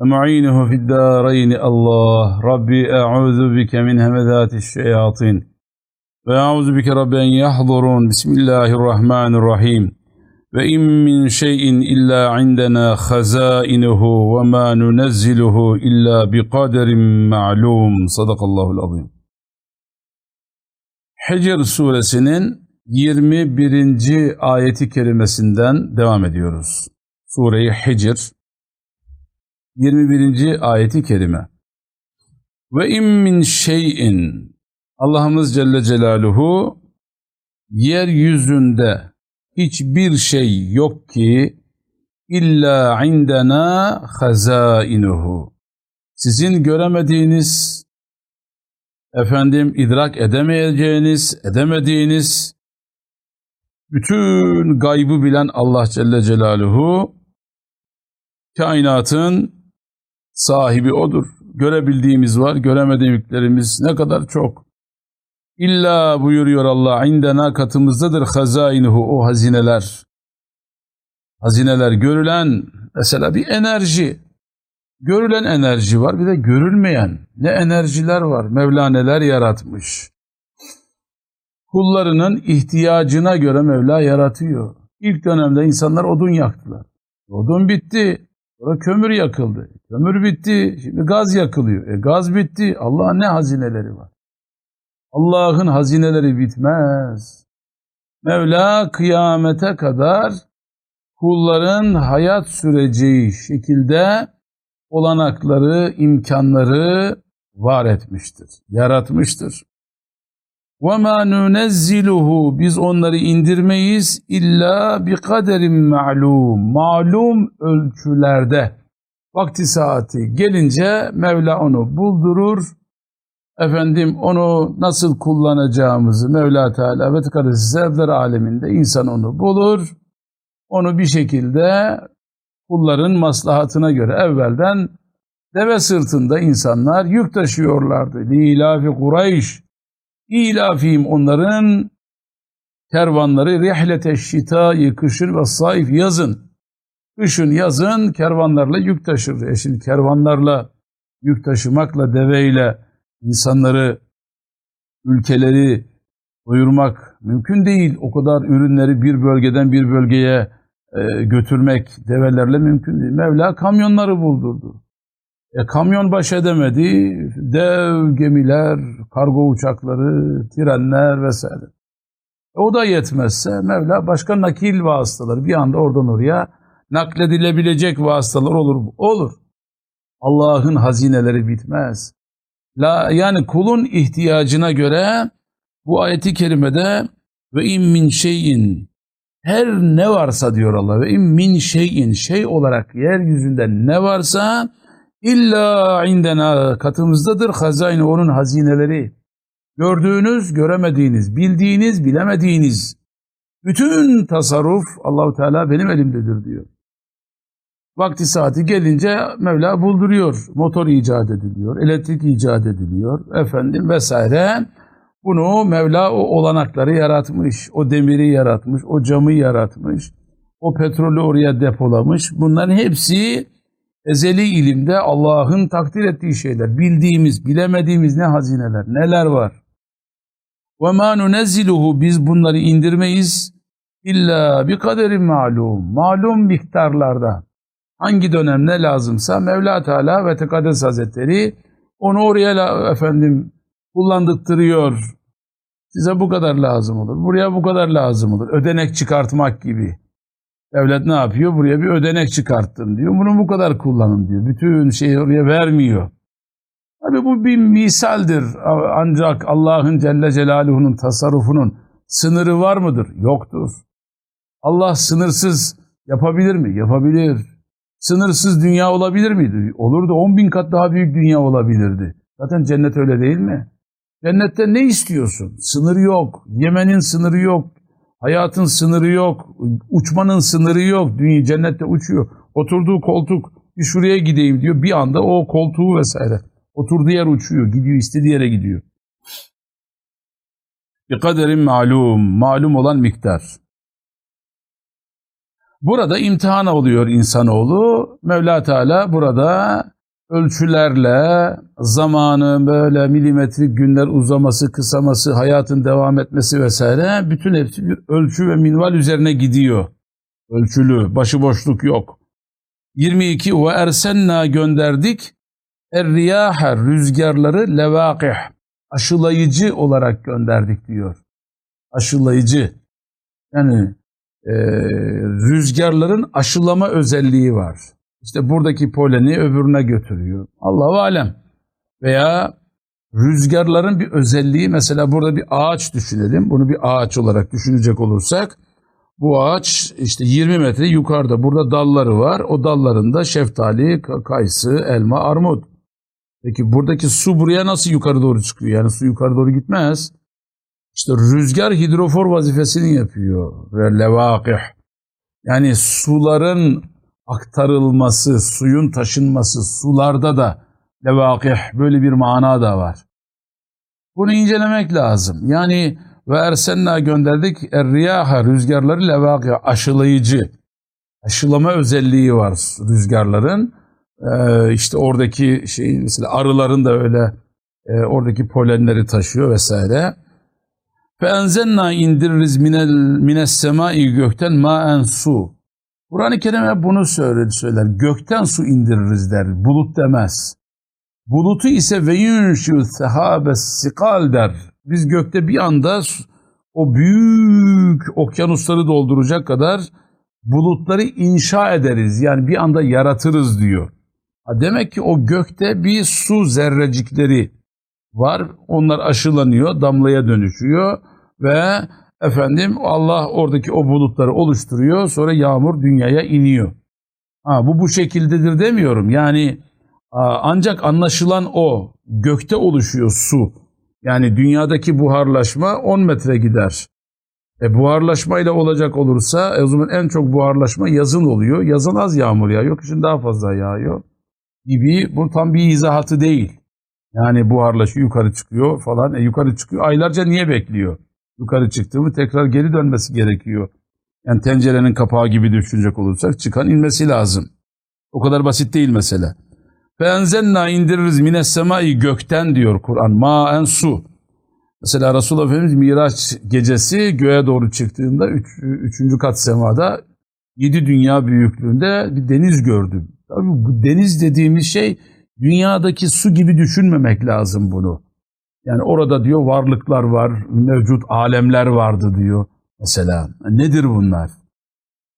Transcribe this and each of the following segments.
ومعينه في الدارين الله ربي أعوذ بك من همذات الشياطين وأعوذ بك رب أن يحضرون بسم الله الرحمن الرحيم وإن من شيء إلا عندنا خزائنه وما ننزله إلا بقدر معلوم صدق الله العظيم Hicr suresinin 21. ayeti kerimesinden devam ediyoruz. Sure-i Hicr 21. ayeti kerime. Ve in min şeyin Allah'ımız Celle Celaluhu yeryüzünde hiçbir şey yok ki illa indena hazainuhu. Sizin göremediğiniz, efendim idrak edemeyeceğiniz, edemediğiniz bütün gaybı bilen Allah Celle Celaluhu kainatın sahibi odur. Görebildiğimiz var, göremediklerimiz ne kadar çok. İlla buyuruyor Allah, indena katımızdadır hazainuhu o hazineler. Hazineler görülen, mesela bir enerji. Görülen enerji var, bir de görülmeyen ne enerjiler var. Mevla neler yaratmış. Kullarının ihtiyacına göre Mevla yaratıyor. İlk dönemde insanlar odun yaktılar. Odun bitti. Sonra kömür yakıldı. Kömür bitti. Şimdi gaz yakılıyor. E gaz bitti. Allah'ın ne hazineleri var? Allah'ın hazineleri bitmez. Mevla kıyamete kadar kulların hayat süreceği şekilde olanakları, imkanları var etmiştir, yaratmıştır. وَمَا نُنَزِّلُهُ Biz onları indirmeyiz illa bi kaderin ma'lum. Malum ölçülerde. Vakti saati gelince Mevla onu buldurur. Efendim onu nasıl kullanacağımızı Mevla Teala ve Tekadesi Zevler aleminde insan onu bulur. Onu bir şekilde kulların maslahatına göre evvelden deve sırtında insanlar yük taşıyorlardı. Lilafi Kureyş İlafihim onların kervanları rihlete şitayı kışın ve saif yazın. Kışın yazın kervanlarla yük taşır. E şimdi kervanlarla yük taşımakla deveyle insanları ülkeleri doyurmak mümkün değil. O kadar ürünleri bir bölgeden bir bölgeye e, götürmek develerle mümkün değil. Mevla kamyonları buldurdu. E, kamyon baş edemedi, dev gemiler, kargo uçakları, trenler vesaire. E, o da yetmezse Mevla başka nakil vasıtaları bir anda oradan oraya nakledilebilecek vasıtalar olur mu? Olur. Allah'ın hazineleri bitmez. La, yani kulun ihtiyacına göre bu ayeti kerimede ve in min şeyin her ne varsa diyor Allah ve in min şeyin şey olarak yeryüzünde ne varsa İlla indena katımızdadır hazayn onun hazineleri. Gördüğünüz, göremediğiniz, bildiğiniz, bilemediğiniz bütün tasarruf Allahu Teala benim elimdedir diyor. Vakti saati gelince Mevla bulduruyor. Motor icat ediliyor, elektrik icat ediliyor, efendim vesaire. Bunu Mevla o olanakları yaratmış, o demiri yaratmış, o camı yaratmış, o petrolü oraya depolamış. Bunların hepsi ezeli ilimde Allah'ın takdir ettiği şeyler, bildiğimiz, bilemediğimiz ne hazineler, neler var. وَمَا نُنَزِّلُهُ Biz bunları indirmeyiz illa bir kaderin malum, malum miktarlarda. Hangi dönem ne lazımsa Mevla Teala ve Tekaddes Hazretleri onu oraya efendim kullandırtırıyor. Size bu kadar lazım olur, buraya bu kadar lazım olur. Ödenek çıkartmak gibi. Devlet ne yapıyor? Buraya bir ödenek çıkarttım diyor. Bunu bu kadar kullanın diyor. Bütün şeyi oraya vermiyor. Tabi bu bir misaldir. Ancak Allah'ın Celle Celaluhu'nun tasarrufunun sınırı var mıdır? Yoktur. Allah sınırsız yapabilir mi? Yapabilir. Sınırsız dünya olabilir miydi? Olurdu. 10 bin kat daha büyük dünya olabilirdi. Zaten cennet öyle değil mi? Cennette ne istiyorsun? Sınır yok. Yemenin sınırı yok. Hayatın sınırı yok. Uçmanın sınırı yok. Dünya cennette uçuyor. Oturduğu koltuk bir şuraya gideyim diyor. Bir anda o koltuğu vesaire. Oturduğu yer uçuyor. Gidiyor istediği yere gidiyor. Bir kaderin malum. Malum olan miktar. Burada imtihan oluyor insanoğlu. Mevla Teala burada ölçülerle zamanı böyle milimetrik günler uzaması, kısaması, hayatın devam etmesi vesaire bütün hepsi bir ölçü ve minval üzerine gidiyor. Ölçülü, başıboşluk yok. 22 ve ersenna gönderdik er rüzgarları levakih aşılayıcı olarak gönderdik diyor. Aşılayıcı. Yani e, rüzgarların aşılama özelliği var. İşte buradaki poleni öbürüne götürüyor. Allahu alem. Veya rüzgarların bir özelliği mesela burada bir ağaç düşünelim. Bunu bir ağaç olarak düşünecek olursak bu ağaç işte 20 metre yukarıda. Burada dalları var. O dallarında şeftali, kayısı, elma, armut. Peki buradaki su buraya nasıl yukarı doğru çıkıyor? Yani su yukarı doğru gitmez. İşte rüzgar hidrofor vazifesini yapıyor. Ve levakih. Yani suların aktarılması, suyun taşınması, sularda da levakih böyle bir mana da var. Bunu incelemek lazım. Yani ve ersenna gönderdik er rüzgarları levakih aşılayıcı. Aşılama özelliği var rüzgarların. Ee, işte oradaki şey mesela arıların da öyle e, oradaki polenleri taşıyor vesaire. Fe enzenna indiririz minel mines semai gökten maen su. Kur'an-ı Kerim hep bunu söyler. Gökten su indiririz der. Bulut demez. Bulutu ise ve yunşu sehabe sikal der. Biz gökte bir anda o büyük okyanusları dolduracak kadar bulutları inşa ederiz. Yani bir anda yaratırız diyor. Demek ki o gökte bir su zerrecikleri var. Onlar aşılanıyor, damlaya dönüşüyor ve efendim Allah oradaki o bulutları oluşturuyor. Sonra yağmur dünyaya iniyor. Ha, bu bu şekildedir demiyorum. Yani ancak anlaşılan o. Gökte oluşuyor su. Yani dünyadaki buharlaşma 10 metre gider. E buharlaşmayla olacak olursa e, o zaman en çok buharlaşma yazın oluyor. Yazın az yağmur yağıyor, kışın daha fazla yağıyor gibi bu tam bir izahatı değil. Yani buharlaşıyor yukarı çıkıyor falan. E yukarı çıkıyor aylarca niye bekliyor? Yukarı çıktığımı tekrar geri dönmesi gerekiyor. Yani tencerenin kapağı gibi düşünecek olursak çıkan inmesi lazım. O kadar basit değil mesela. Fenzenna indiririz mines semai gökten diyor Kur'an. Maen su. Mesela Resulullah Efendimiz Miraç gecesi göğe doğru çıktığında üç, üçüncü kat semada yedi dünya büyüklüğünde bir deniz gördüm. Tabii bu deniz dediğimiz şey dünyadaki su gibi düşünmemek lazım bunu. Yani orada diyor varlıklar var, mevcut alemler vardı diyor mesela. Nedir bunlar?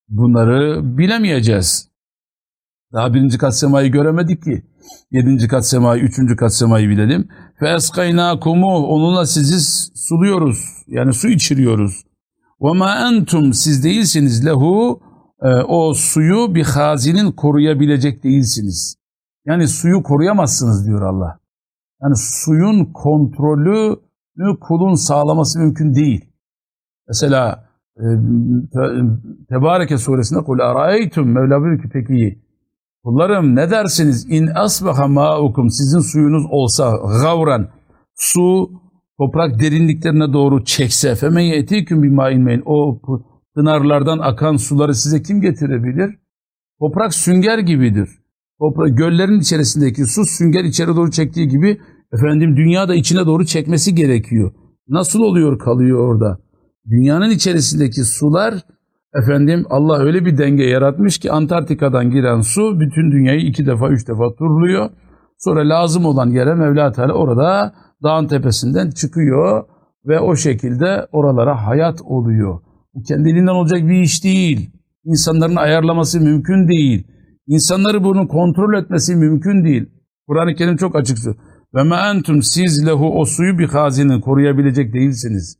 Bunları bilemeyeceğiz. Daha birinci kat semayı göremedik ki. Yedinci kat semayı, üçüncü kat semayı bilelim. kumu onunla sizi suluyoruz. Yani su içiriyoruz. Ve entum siz değilsiniz lehu e, o suyu bir hazinin koruyabilecek değilsiniz. Yani suyu koruyamazsınız diyor Allah. Yani suyun kontrolünü kulun sağlaması mümkün değil. Mesela e, Tebareke suresinde kul araytum Mevla buyuruyor ki peki kullarım ne dersiniz in asbaha ma'ukum sizin suyunuz olsa gavran su toprak derinliklerine doğru çekse feme yetiküm bima inmeyin o pınarlardan akan suları size kim getirebilir? Toprak sünger gibidir. Toprak, göllerin içerisindeki su sünger içeri doğru çektiği gibi efendim dünya da içine doğru çekmesi gerekiyor. Nasıl oluyor kalıyor orada? Dünyanın içerisindeki sular efendim Allah öyle bir denge yaratmış ki Antarktika'dan giren su bütün dünyayı iki defa üç defa turluyor. Sonra lazım olan yere Mevla Teala orada dağın tepesinden çıkıyor ve o şekilde oralara hayat oluyor. Bu kendiliğinden olacak bir iş değil. İnsanların ayarlaması mümkün değil. İnsanları bunu kontrol etmesi mümkün değil. Kur'an-ı Kerim çok açık. Ve me entum siz lehu o suyu bir hazini koruyabilecek değilsiniz.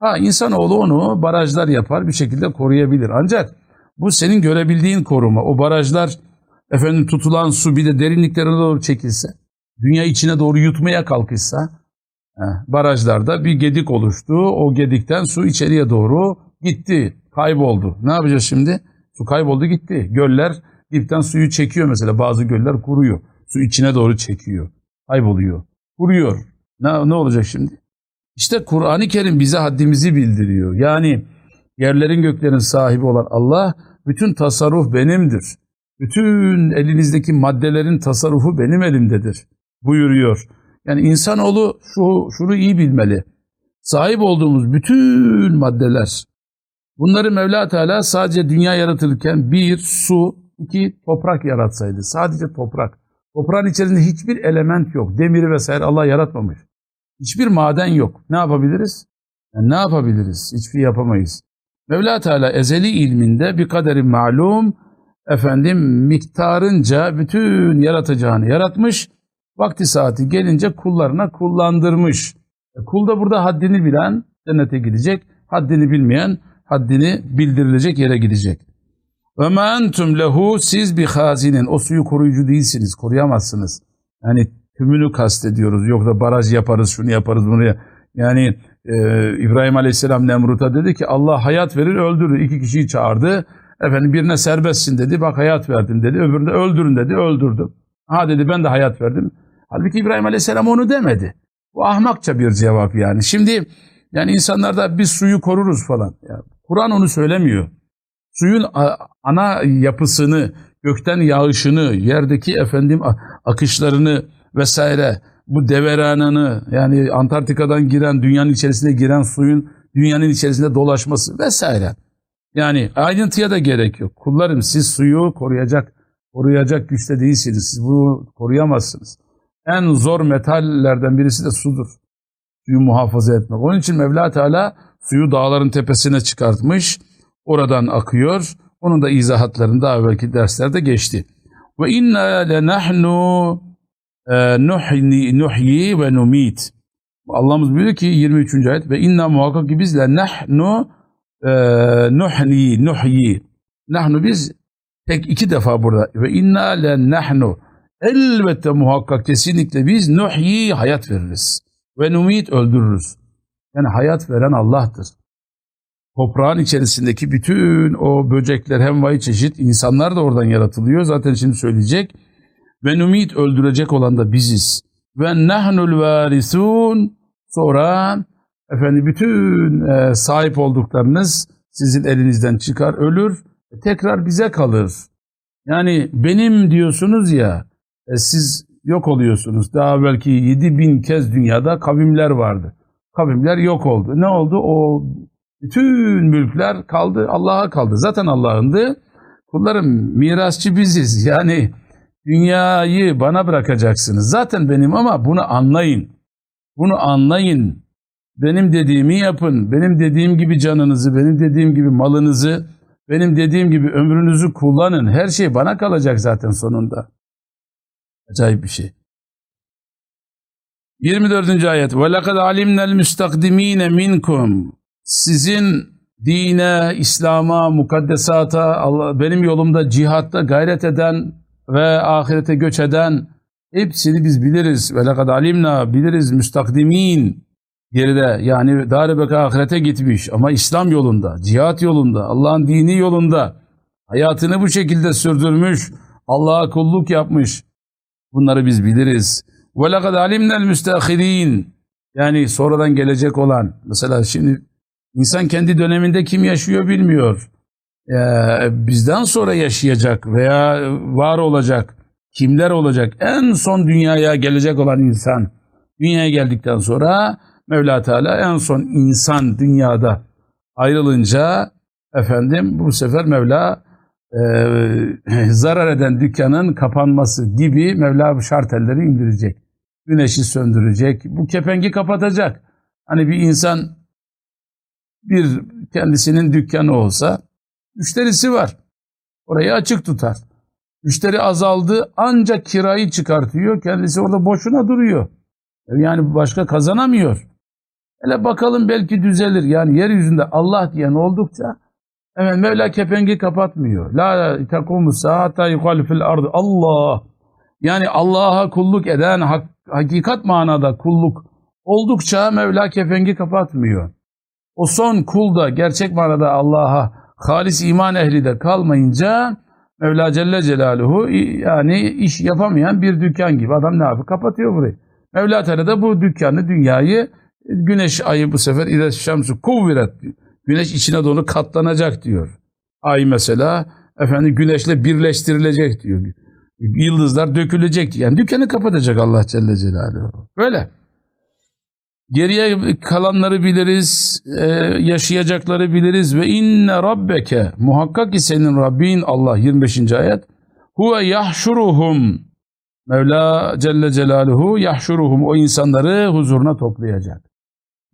Ha insanoğlu onu barajlar yapar bir şekilde koruyabilir. Ancak bu senin görebildiğin koruma. O barajlar efendim tutulan su bir de derinliklerine doğru çekilse dünya içine doğru yutmaya kalkışsa barajlarda bir gedik oluştu. O gedikten su içeriye doğru gitti, kayboldu. Ne yapacağız şimdi? Su kayboldu gitti. Göller dipten suyu çekiyor mesela. Bazı göller kuruyor. Su içine doğru çekiyor. Kayboluyor. Kuruyor. Ne, ne olacak şimdi? İşte Kur'an-ı Kerim bize haddimizi bildiriyor. Yani yerlerin göklerin sahibi olan Allah bütün tasarruf benimdir. Bütün elinizdeki maddelerin tasarrufu benim elimdedir buyuruyor. Yani insanoğlu şu, şunu iyi bilmeli. Sahip olduğumuz bütün maddeler, bunları Mevla Teala sadece dünya yaratırken bir, su, iki, toprak yaratsaydı. Sadece toprak. Toprağın içerisinde hiçbir element yok. Demiri vesaire Allah yaratmamış. Hiçbir maden yok. Ne yapabiliriz? Yani ne yapabiliriz? Hiçbir şey yapamayız. Mevla Teala ezeli ilminde bir kaderin malum, efendim miktarınca bütün yaratacağını yaratmış vakti saati gelince kullarına kullandırmış. E, kul da burada haddini bilen cennete gidecek, haddini bilmeyen haddini bildirilecek yere gidecek. Ve ma entum lehu siz bir hazinin o suyu koruyucu değilsiniz, koruyamazsınız. Yani tümünü kastediyoruz. Yoksa baraj yaparız, şunu yaparız, bunu ya. Yani e, İbrahim Aleyhisselam Nemrut'a dedi ki Allah hayat verir öldürür. İki kişiyi çağırdı. Efendim birine serbestsin dedi. Bak hayat verdim dedi. Öbürüne öldürün dedi. Öldürdü. Ha dedi ben de hayat verdim. Halbuki İbrahim Aleyhisselam onu demedi. Bu ahmakça bir cevap yani. Şimdi yani insanlar da biz suyu koruruz falan. Yani Kur'an onu söylemiyor. Suyun ana yapısını, gökten yağışını, yerdeki efendim akışlarını vesaire, bu deveranını yani Antarktika'dan giren, dünyanın içerisine giren suyun dünyanın içerisinde dolaşması vesaire. Yani ayrıntıya da gerek yok. Kullarım siz suyu koruyacak, koruyacak güçte değilsiniz. Siz bunu koruyamazsınız. En zor metallerden birisi de sudur. Suyu muhafaza etmek. Onun için Mevla Teala suyu dağların tepesine çıkartmış. Oradan akıyor. Onun da izahatlarını daha evvelki derslerde geçti. Ve inna lenahnu e, nuhyi, nuhyi ve numit. Allah'ımız buyuruyor ki 23. ayet ve inna muhakkak ki biz lenahnu e, nuhyi, nuhyi. Nahnu biz tek iki defa burada. Ve inna lenahnu Elbette muhakkak kesinlikle biz nuhyi hayat veririz. Ve numit öldürürüz. Yani hayat veren Allah'tır. Toprağın içerisindeki bütün o böcekler hem vay çeşit insanlar da oradan yaratılıyor. Zaten şimdi söyleyecek. Ve numit öldürecek olan da biziz. Ve nahnul varisun sonra efendim bütün e, sahip olduklarınız sizin elinizden çıkar ölür tekrar bize kalır. Yani benim diyorsunuz ya e, siz yok oluyorsunuz. Daha belki 7 bin kez dünyada kavimler vardı. Kavimler yok oldu. Ne oldu? O bütün mülkler kaldı, Allah'a kaldı. Zaten Allah'ındı. Kullarım mirasçı biziz. Yani dünyayı bana bırakacaksınız. Zaten benim ama bunu anlayın. Bunu anlayın. Benim dediğimi yapın. Benim dediğim gibi canınızı, benim dediğim gibi malınızı, benim dediğim gibi ömrünüzü kullanın. Her şey bana kalacak zaten sonunda. Acayip bir şey. 24. ayet. وَلَقَدْ عَلِمْنَا الْمُسْتَقْدِم۪ينَ مِنْكُمْ sizin dine, İslam'a, mukaddesata, Allah, benim yolumda cihatta gayret eden ve ahirete göç eden hepsini biz biliriz. Ve lekad alimna biliriz müstakdimin geride yani darbeke ahirete gitmiş ama İslam yolunda, cihat yolunda, Allah'ın dini yolunda hayatını bu şekilde sürdürmüş, Allah'a kulluk yapmış. Bunları biz biliriz. Ve lekad alimnel müsteahirin yani sonradan gelecek olan mesela şimdi insan kendi döneminde kim yaşıyor bilmiyor. Ee, bizden sonra yaşayacak veya var olacak. Kimler olacak? En son dünyaya gelecek olan insan. Dünyaya geldikten sonra Mevla Teala en son insan dünyada ayrılınca efendim bu sefer Mevla e, zarar eden dükkanın kapanması gibi Mevla şartelleri indirecek. Güneşi söndürecek. Bu kepengi kapatacak. Hani bir insan bir kendisinin dükkanı olsa müşterisi var. Orayı açık tutar. Müşteri azaldı ancak kirayı çıkartıyor. Kendisi orada boşuna duruyor. Yani başka kazanamıyor. Hele bakalım belki düzelir. Yani yeryüzünde Allah diyen oldukça Evet Mevla kepengi kapatmıyor. La tekumu saata yukalifil ardı. Allah Yani Allah'a kulluk eden hak, hakikat manada kulluk oldukça Mevla kepengi kapatmıyor. O son kul da gerçek manada Allah'a halis iman ehli de kalmayınca Mevla Celle Celaluhu yani iş yapamayan bir dükkan gibi adam ne yapıyor? Kapatıyor burayı. Mevla Teala da bu dükkanı, dünyayı güneş ayı bu sefer İdes Şemsu kuvviret Güneş içine doğru katlanacak diyor. Ay mesela efendim güneşle birleştirilecek diyor. Yıldızlar dökülecek. Yani dükkanı kapatacak Allah Celle Celaluhu. Böyle. Geriye kalanları biliriz, e, yaşayacakları biliriz ve inne rabbeke muhakkak ki senin Rabbin Allah 25. ayet huve yahşuruhum Mevla Celle Celaluhu yahşuruhum o insanları huzuruna toplayacak.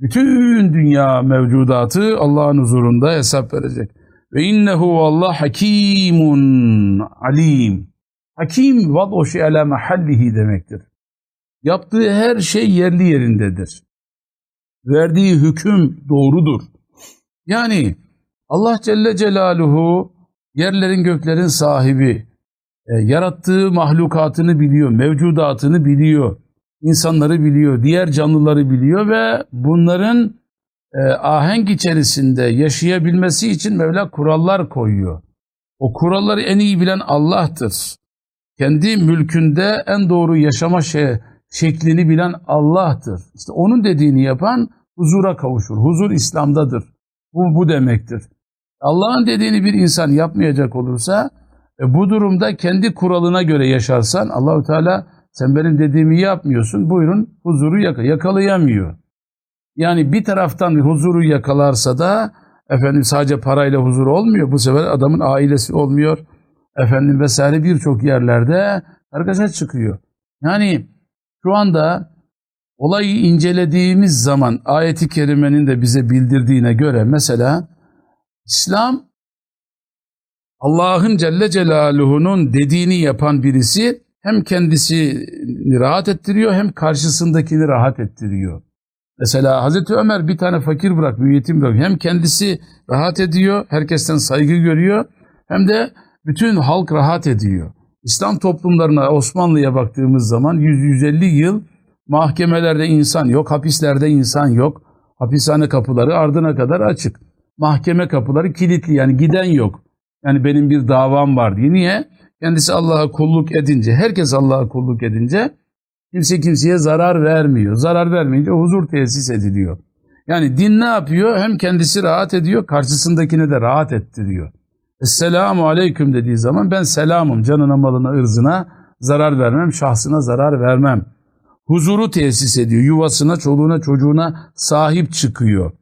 Bütün dünya mevcudatı Allah'ın huzurunda hesap verecek. Ve innehu Allah hakimun alim. Hakim vad'u şey ala mahallihi demektir. Yaptığı her şey yerli yerindedir. Verdiği hüküm doğrudur. Yani Allah Celle Celaluhu yerlerin göklerin sahibi, e, yarattığı mahlukatını biliyor, mevcudatını biliyor, insanları biliyor, diğer canlıları biliyor ve bunların e, ahenk içerisinde yaşayabilmesi için Mevla kurallar koyuyor. O kuralları en iyi bilen Allah'tır. Kendi mülkünde en doğru yaşama şey, şeklini bilen Allah'tır. İşte onun dediğini yapan huzura kavuşur. Huzur İslam'dadır. Bu, bu demektir. Allah'ın dediğini bir insan yapmayacak olursa e, bu durumda kendi kuralına göre yaşarsan Allahu Teala sen benim dediğimi yapmıyorsun. Buyurun huzuru yaka yakalayamıyor. Yani bir taraftan huzuru yakalarsa da efendim sadece parayla huzur olmuyor. Bu sefer adamın ailesi olmuyor. Efendim vesaire birçok yerlerde kargaşa çıkıyor. Yani şu anda olayı incelediğimiz zaman ayeti kerimenin de bize bildirdiğine göre mesela İslam Allah'ın Celle Celaluhu'nun dediğini yapan birisi hem kendisini rahat ettiriyor hem karşısındakini rahat ettiriyor. Mesela Hazreti Ömer bir tane fakir bırak, bir yetim bırak. Hem kendisi rahat ediyor, herkesten saygı görüyor hem de bütün halk rahat ediyor. İslam toplumlarına, Osmanlı'ya baktığımız zaman 100-150 yıl mahkemelerde insan yok, hapislerde insan yok. Hapishane kapıları ardına kadar açık. Mahkeme kapıları kilitli yani giden yok. Yani benim bir davam var diye. Niye? Kendisi Allah'a kulluk edince, herkes Allah'a kulluk edince kimse kimseye zarar vermiyor. Zarar vermeyince huzur tesis ediliyor. Yani din ne yapıyor? Hem kendisi rahat ediyor, karşısındakini de rahat ettiriyor. Esselamu aleyküm dediği zaman ben selamım canına malına ırzına zarar vermem, şahsına zarar vermem. Huzuru tesis ediyor, yuvasına, çoluğuna, çocuğuna sahip çıkıyor.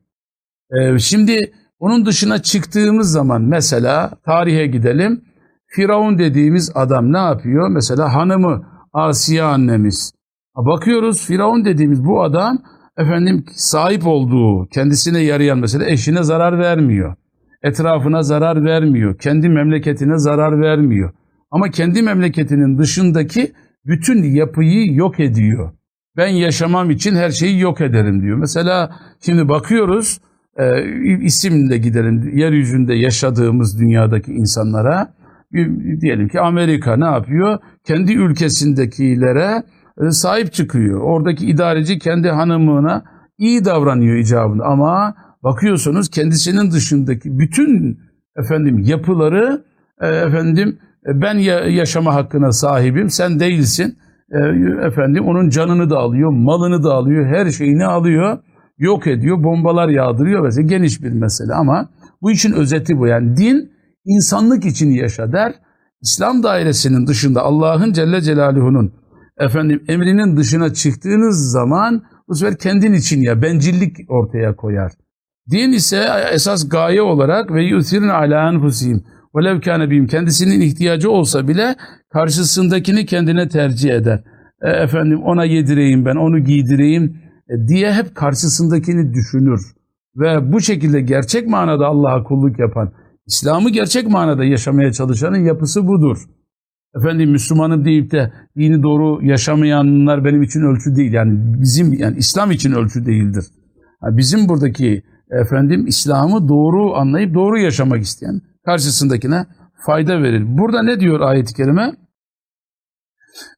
Ee, şimdi onun dışına çıktığımız zaman mesela tarihe gidelim. Firavun dediğimiz adam ne yapıyor? Mesela hanımı Asiye annemiz. Bakıyoruz Firavun dediğimiz bu adam efendim sahip olduğu, kendisine yarayan mesela eşine zarar vermiyor. Etrafına zarar vermiyor. Kendi memleketine zarar vermiyor. Ama kendi memleketinin dışındaki bütün yapıyı yok ediyor. Ben yaşamam için her şeyi yok ederim diyor. Mesela şimdi bakıyoruz e, isimle gidelim yeryüzünde yaşadığımız dünyadaki insanlara diyelim ki Amerika ne yapıyor? Kendi ülkesindekilere e, sahip çıkıyor. Oradaki idareci kendi hanımına iyi davranıyor icabında ama bakıyorsunuz kendisinin dışındaki bütün efendim yapıları e, efendim e, ben yaşama hakkına sahibim sen değilsin efendim onun canını da alıyor malını da alıyor her şeyini alıyor yok ediyor bombalar yağdırıyor mesela geniş bir mesele ama bu için özeti bu yani din insanlık için yaşa der. İslam dairesinin dışında Allah'ın Celle Celaluhu'nun efendim emrinin dışına çıktığınız zaman bu sefer kendin için ya bencillik ortaya koyar. Din ise esas gaye olarak ve yusirin ala enfusihim velev kâne kendisinin ihtiyacı olsa bile karşısındakini kendine tercih eder. E, efendim ona yedireyim ben, onu giydireyim e, diye hep karşısındakini düşünür. Ve bu şekilde gerçek manada Allah'a kulluk yapan, İslam'ı gerçek manada yaşamaya çalışanın yapısı budur. Efendim Müslümanım deyip de dini doğru yaşamayanlar benim için ölçü değil. Yani bizim yani İslam için ölçü değildir. Yani bizim buradaki efendim İslam'ı doğru anlayıp doğru yaşamak isteyen karşısındakine fayda verir. Burada ne diyor ayet-i kerime?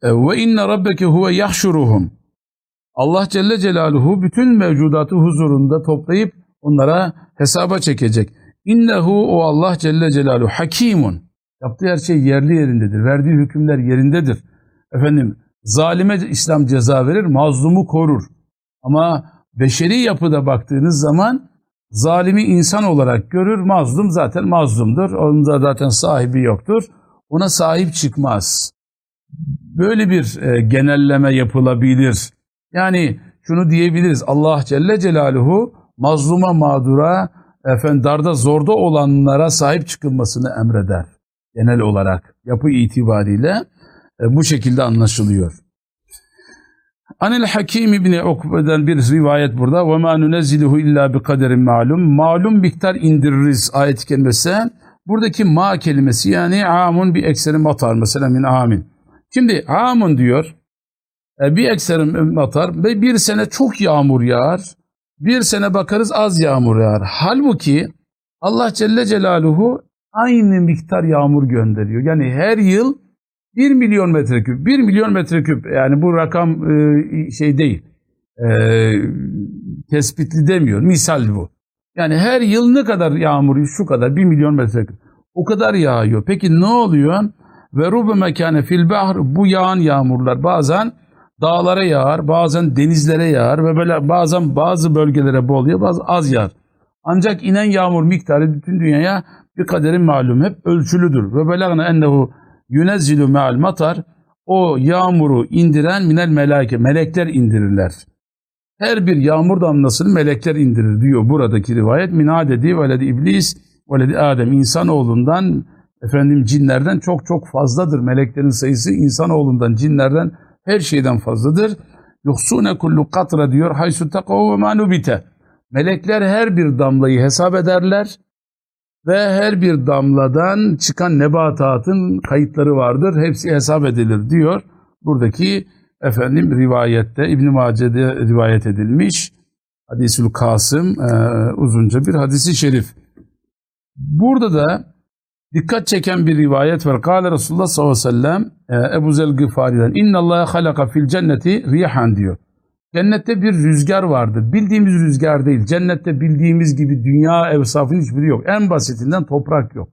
E, ve inne rabbeke huve yahşuruhum. Allah Celle Celaluhu bütün mevcudatı huzurunda toplayıp onlara hesaba çekecek. İnnehu o Allah Celle Celaluhu hakimun. Yaptığı her şey yerli yerindedir. Verdiği hükümler yerindedir. Efendim zalime İslam ceza verir, mazlumu korur. Ama beşeri yapıda baktığınız zaman zalimi insan olarak görür, mazlum zaten mazlumdur. Onun da zaten sahibi yoktur. Ona sahip çıkmaz. Böyle bir e, genelleme yapılabilir. Yani şunu diyebiliriz. Allah Celle Celaluhu mazluma, mağdura, efendim darda zorda olanlara sahip çıkılmasını emreder. Genel olarak yapı itibariyle e, bu şekilde anlaşılıyor. Anil Hakim İbni Ukbe'den bir rivayet burada. Ma nunezziluhu illa bi kaderin malum. Malum miktar indiririz ayet kelimesi. Buradaki ma kelimesi yani amun bir ekseri matar mesela min amin. Şimdi amun diyor. E, bir ekserim matar ve bir sene çok yağmur yağar. Bir sene bakarız az yağmur yağar. Halbuki Allah Celle Celaluhu aynı miktar yağmur gönderiyor. Yani her yıl 1 milyon metreküp, 1 milyon metreküp yani bu rakam e, şey değil, e, tespitli demiyor, misal bu. Yani her yıl ne kadar yağmur, şu kadar 1 milyon metreküp, o kadar yağıyor. Peki ne oluyor? Ve rube mekane fil bahr, bu yağan yağmurlar bazen dağlara yağar, bazen denizlere yağar ve böyle bazen bazı bölgelere bol yağar, bazı az yağar. Ancak inen yağmur miktarı bütün dünyaya bir kaderin malum, hep ölçülüdür. Ve belagna ennehu yunezzilu me'al matar o yağmuru indiren minel melaike melekler indirirler. Her bir yağmur damlasını melekler indirir diyor buradaki rivayet. Min adedi veledi iblis veledi adem insanoğlundan efendim cinlerden çok çok fazladır. Meleklerin sayısı insanoğlundan cinlerden her şeyden fazladır. Yuhsune kullu katra diyor. Haysu takav ve manubite. Melekler her bir damlayı hesap ederler ve her bir damladan çıkan nebatatın kayıtları vardır. Hepsi hesap edilir diyor. Buradaki efendim rivayette İbn Mace'de rivayet edilmiş Hadisül Kasım e, uzunca bir hadisi şerif. Burada da dikkat çeken bir rivayet var. Kale Resulullah sallallahu aleyhi ve sellem e, Ebu Zel Gıfari'den İnna Allah halaka fil cenneti rihan diyor. Cennette bir rüzgar vardır. Bildiğimiz rüzgar değil. Cennette bildiğimiz gibi dünya evsafının hiçbiri yok. En basitinden toprak yok.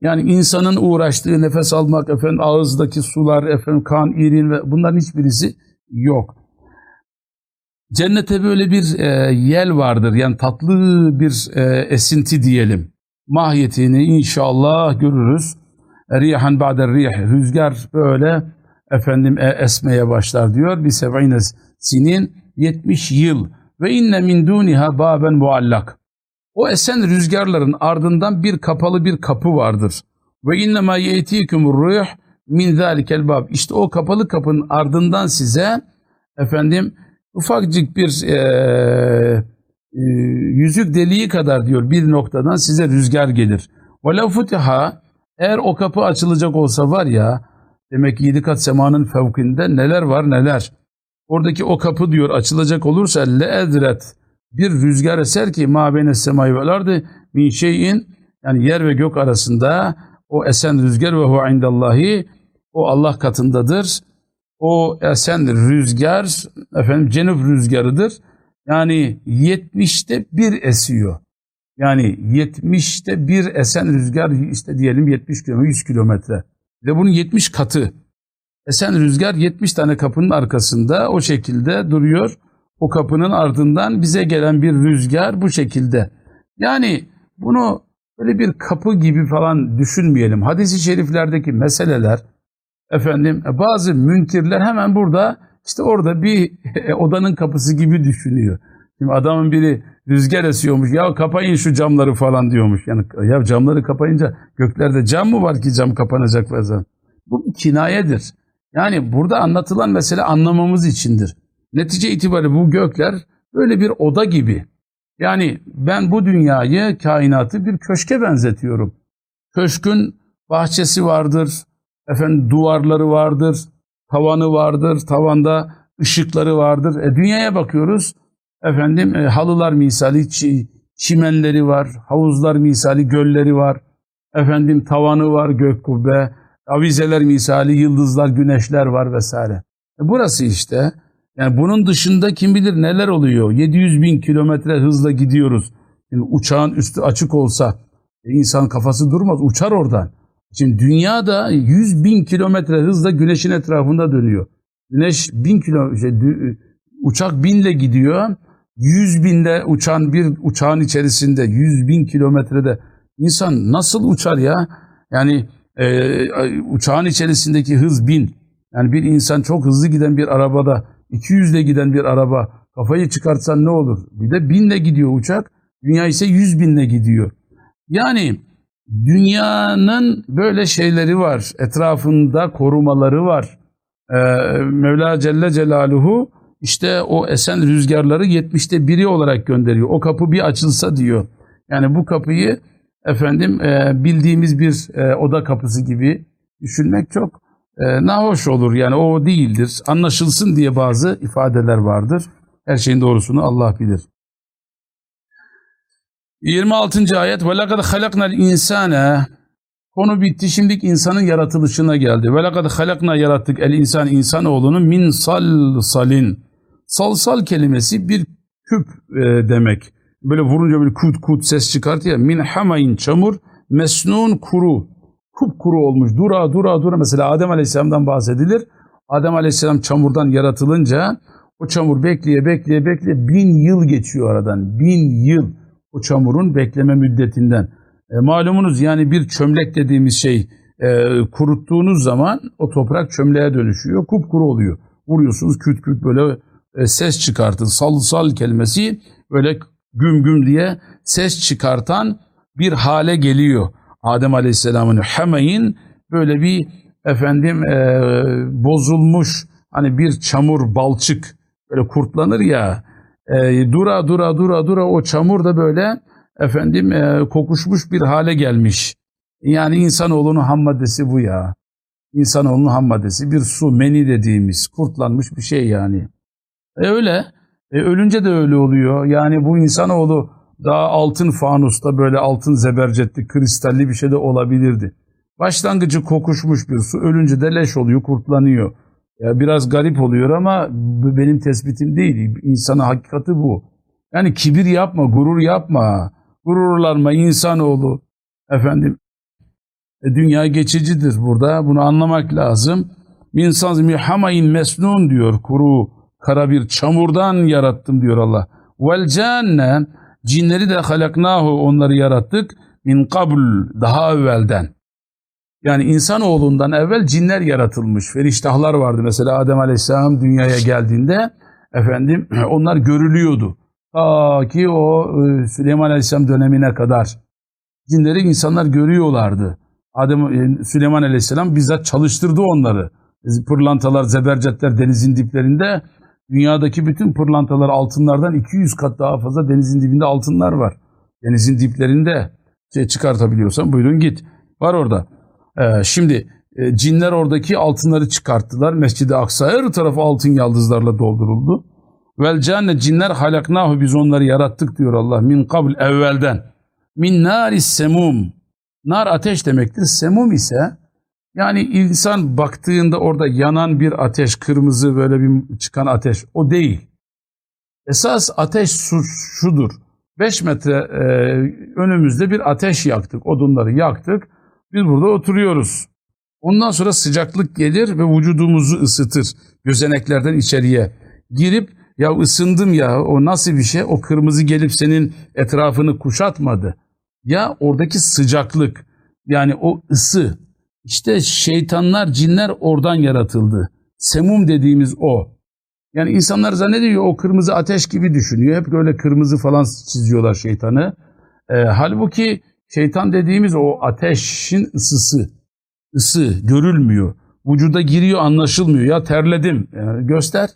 Yani insanın uğraştığı nefes almak, efendim ağızdaki sular, efendim kan, irin ve bunların hiçbirisi yok. Cennette böyle bir e, yel vardır. Yani tatlı bir e, esinti diyelim. Mahiyetini inşallah görürüz. Rihan ba'der rih. Rüzgar böyle efendim e, esmeye başlar diyor. Bir sev'ines sinin 70 yıl ve inne min duniha baben muallak. O esen rüzgarların ardından bir kapalı bir kapı vardır. Ve inne ma yetikumur ruh min zalikel bab. İşte o kapalı kapının ardından size efendim ufakcık bir e, e, yüzük deliği kadar diyor bir noktadan size rüzgar gelir. Ve la futiha eğer o kapı açılacak olsa var ya demek ki yedi kat semanın fevkinde neler var neler. Oradaki o kapı diyor açılacak olursa le edret bir rüzgar eser ki ma beyne semai vel min şeyin yani yer ve gök arasında o esen rüzgar ve hu indallahi o Allah katındadır. O esen rüzgar efendim cenub rüzgarıdır. Yani 70'te bir esiyor. Yani 70'te bir esen rüzgar işte diyelim 70 kilometre 100 kilometre. Ve bunun 70 katı. Esen rüzgar 70 tane kapının arkasında o şekilde duruyor. O kapının ardından bize gelen bir rüzgar bu şekilde. Yani bunu böyle bir kapı gibi falan düşünmeyelim. Hadis-i şeriflerdeki meseleler efendim bazı münkirler hemen burada işte orada bir odanın kapısı gibi düşünüyor. Şimdi adamın biri rüzgar esiyormuş ya kapayın şu camları falan diyormuş. Yani ya camları kapayınca göklerde cam mı var ki cam kapanacak falan. Bu bir kinayedir. Yani burada anlatılan mesele anlamamız içindir. Netice itibariyle bu gökler böyle bir oda gibi. Yani ben bu dünyayı, kainatı bir köşke benzetiyorum. Köşkün bahçesi vardır, efendim duvarları vardır, tavanı vardır, tavanda ışıkları vardır. E, dünyaya bakıyoruz, efendim e, halılar misali çi, çimenleri var, havuzlar misali gölleri var, efendim tavanı var, gök kubbe, avizeler misali yıldızlar, güneşler var vesaire. E burası işte. Yani bunun dışında kim bilir neler oluyor. 700 bin kilometre hızla gidiyoruz. Yani uçağın üstü açık olsa e, insan kafası durmaz, uçar oradan. Şimdi dünyada 100 bin kilometre hızla güneşin etrafında dönüyor. Güneş bin kilo, şey, uçak binle gidiyor. 100 binde uçan bir uçağın içerisinde 100 bin kilometrede insan nasıl uçar ya? Yani e, uçağın içerisindeki hız bin. Yani bir insan çok hızlı giden bir arabada 200 ile giden bir araba kafayı çıkartsan ne olur? Bir de binle gidiyor uçak. Dünya ise 100 binle gidiyor. Yani dünyanın böyle şeyleri var. Etrafında korumaları var. Ee, Mevla Celle Celaluhu işte o esen rüzgarları 70'te biri olarak gönderiyor. O kapı bir açılsa diyor. Yani bu kapıyı efendim e, bildiğimiz bir e, oda kapısı gibi düşünmek çok e, nahoş olur. Yani o değildir. Anlaşılsın diye bazı ifadeler vardır. Her şeyin doğrusunu Allah bilir. 26. ayet ve lekad halaknal insane Konu bitti. Şimdi insanın yaratılışına geldi. Ve lekad halakna yarattık el insan insanoğlunu min salsalin. Salsal kelimesi bir küp e, demek. Böyle vurunca böyle kut kut ses çıkartıyor. Min hamayin çamur, mesnun kuru. Kup kuru olmuş. Dura dura dura. Mesela Adem Aleyhisselam'dan bahsedilir. Adem Aleyhisselam çamurdan yaratılınca o çamur bekleye bekleye bekleye bin yıl geçiyor aradan. Bin yıl o çamurun bekleme müddetinden. E, malumunuz yani bir çömlek dediğimiz şey e, kuruttuğunuz zaman o toprak çömleğe dönüşüyor. Kupkuru oluyor. Vuruyorsunuz küt küt böyle e, ses çıkartın. Sal sal kelimesi böyle güm güm diye ses çıkartan bir hale geliyor. Adem Aleyhisselam'ın hemeyin böyle bir efendim e, bozulmuş hani bir çamur balçık böyle kurtlanır ya e, dura dura dura dura o çamur da böyle efendim e, kokuşmuş bir hale gelmiş. Yani insanoğlunun ham maddesi bu ya. İnsanoğlunun ham maddesi bir su meni dediğimiz kurtlanmış bir şey yani. E öyle. E ölünce de öyle oluyor. Yani bu insanoğlu daha altın fanusta böyle altın zebercetli, kristalli bir şey de olabilirdi. Başlangıcı kokuşmuş bir su, ölünce de leş oluyor, kurtlanıyor. Ya biraz garip oluyor ama benim tespitim değil. İnsanın hakikati bu. Yani kibir yapma, gurur yapma. Gururlanma insanoğlu. Efendim e, dünya geçicidir burada. Bunu anlamak lazım. İnsan mihamayin mesnun diyor. Kuru, kara bir çamurdan yarattım diyor Allah. Vel cenne cinleri de halaknahu onları yarattık min kabl daha evvelden. Yani insanoğlundan evvel cinler yaratılmış. Feriştahlar vardı. Mesela Adem Aleyhisselam dünyaya geldiğinde efendim onlar görülüyordu. Ta ki o e, Süleyman Aleyhisselam dönemine kadar cinleri insanlar görüyorlardı. Adem e, Süleyman Aleyhisselam bizzat çalıştırdı onları. Pırlantalar, zebercetler denizin diplerinde dünyadaki bütün pırlantalar altınlardan 200 kat daha fazla denizin dibinde altınlar var. Denizin diplerinde şey çıkartabiliyorsan buyurun git. Var orada. Ee, şimdi e, cinler oradaki altınları çıkarttılar. Mescid-i Aksa her tarafı altın yaldızlarla dolduruldu. Vel canne cinler halaknahu biz onları yarattık diyor Allah min kabl evvelden. Min naris semum. Nar ateş demektir. Semum ise yani insan baktığında orada yanan bir ateş, kırmızı böyle bir çıkan ateş o değil. Esas ateş su, şudur. 5 metre e, önümüzde bir ateş yaktık. Odunları yaktık. Biz burada oturuyoruz. Ondan sonra sıcaklık gelir ve vücudumuzu ısıtır. Gözeneklerden içeriye girip ya ısındım ya o nasıl bir şey? O kırmızı gelip senin etrafını kuşatmadı. Ya oradaki sıcaklık yani o ısı işte şeytanlar cinler oradan yaratıldı. Semum dediğimiz o. Yani insanlar zannediyor o kırmızı ateş gibi düşünüyor. Hep böyle kırmızı falan çiziyorlar şeytanı. E, halbuki şeytan dediğimiz o ateşin ısısı. Isı görülmüyor. Vücuda giriyor anlaşılmıyor. Ya terledim. Yani göster